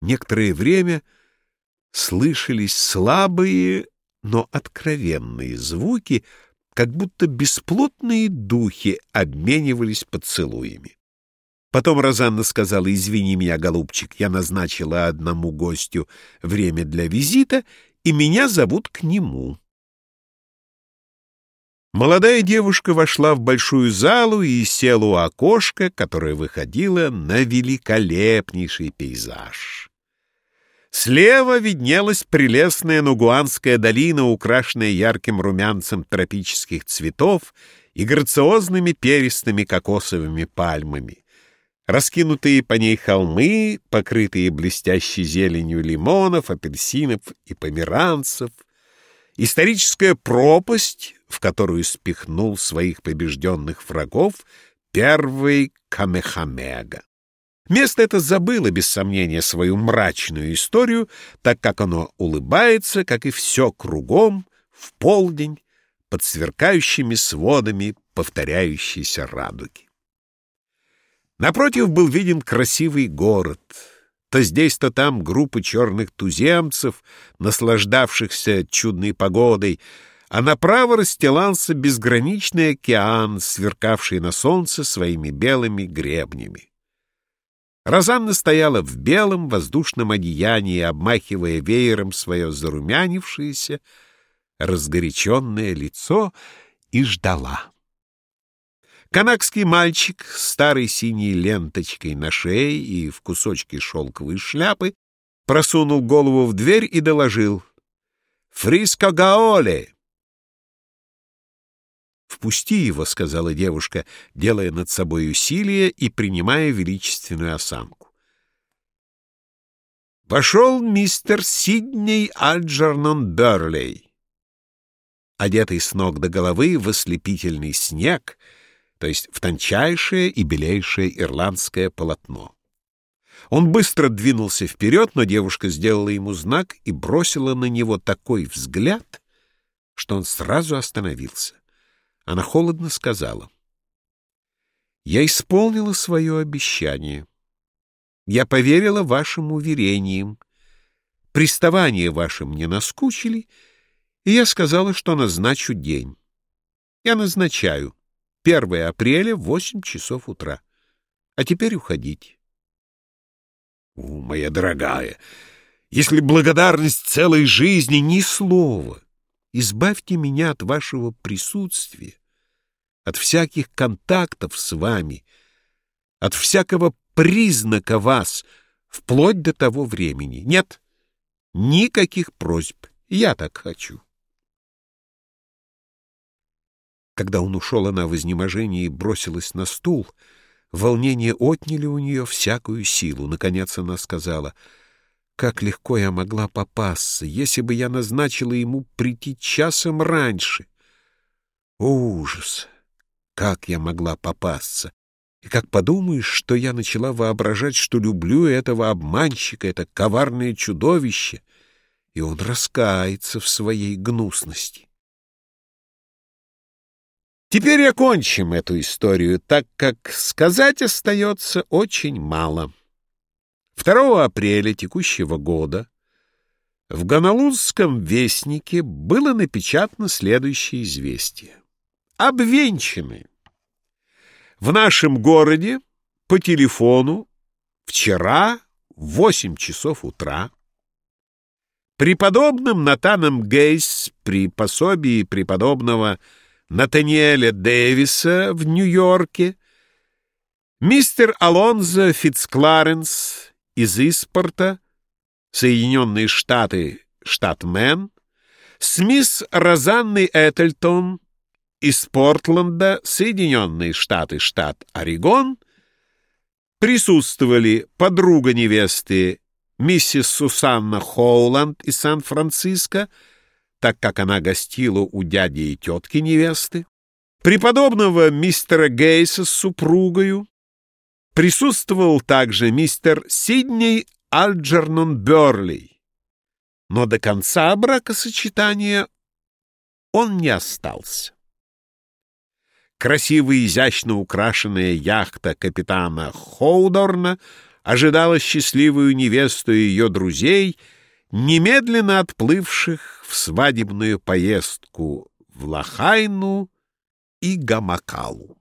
Некоторое время слышались слабые, но откровенные звуки, как будто бесплотные духи обменивались поцелуями. Потом Розанна сказала, «Извини меня, голубчик, я назначила одному гостю время для визита, и меня зовут к нему». Молодая девушка вошла в большую залу и села у окошка, которое выходило на великолепнейший пейзаж. Слева виднелась прелестная Нугуанская долина, украшенная ярким румянцем тропических цветов и грациозными перистыми кокосовыми пальмами. Раскинутые по ней холмы, покрытые блестящей зеленью лимонов, апельсинов и померанцев, историческая пропасть, в которую спихнул своих побежденных врагов первый Камехамега. Место это забыло, без сомнения, свою мрачную историю, так как оно улыбается, как и все кругом, в полдень, под сверкающими сводами повторяющейся радуги. Напротив был виден красивый город. То здесь, то там группы черных туземцев, наслаждавшихся чудной погодой, а направо расстилался безграничный океан, сверкавший на солнце своими белыми гребнями. Розанна стояла в белом воздушном одеянии, обмахивая веером свое зарумянившееся, разгоряченное лицо, и ждала. Канакский мальчик с старой синей ленточкой на шее и в кусочке шелковой шляпы просунул голову в дверь и доложил «Фриско Гаоле!» «Впусти его», — сказала девушка, делая над собой усилие и принимая величественную осанку. Пошел мистер Сидней Альджернон Берлей, одетый с ног до головы в ослепительный снег, то есть в тончайшее и белейшее ирландское полотно. Он быстро двинулся вперед, но девушка сделала ему знак и бросила на него такой взгляд, что он сразу остановился. Она холодно сказала. «Я исполнила свое обещание. Я поверила вашим уверениям. Приставания ваши мне наскучили, и я сказала, что назначу день. Я назначаю. 1 апреля в 8 часов утра. А теперь уходите. О, моя дорогая, если благодарность целой жизни — ни слова, Избавьте меня от вашего присутствия, от всяких контактов с вами, от всякого признака вас, вплоть до того времени. Нет, никаких просьб. Я так хочу. Когда он ушел, она в изнеможении бросилась на стул. Волнение отняли у нее всякую силу. Наконец она сказала — как легко я могла попасться, если бы я назначила ему прийти часом раньше. О, ужас! Как я могла попасться! И как подумаешь, что я начала воображать, что люблю этого обманщика, это коварное чудовище, и он раскается в своей гнусности. Теперь окончим эту историю, так как сказать остается очень мало. 2 апреля текущего года в Гонолузском вестнике было напечатано следующее известие. Обвенчаны. В нашем городе по телефону вчера в 8 часов утра преподобным Натаном Гейс при пособии преподобного Натаниэля Дэвиса в Нью-Йорке мистер Алонзо Фицкларенс из Испорта, Соединенные Штаты, штат Мэн, с мисс Розанной Этельтон из Портленда, Соединенные Штаты, штат Орегон, присутствовали подруга невесты миссис Сусанна Хоуланд из Сан-Франциско, так как она гостила у дяди и тетки невесты, преподобного мистера Гейса с супругою, Присутствовал также мистер Сидней Альджернон Берли, но до конца бракосочетания он не остался. Красивая изящно украшенная яхта капитана Хоудорна ожидала счастливую невесту и ее друзей, немедленно отплывших в свадебную поездку в Лахайну и Гамакалу.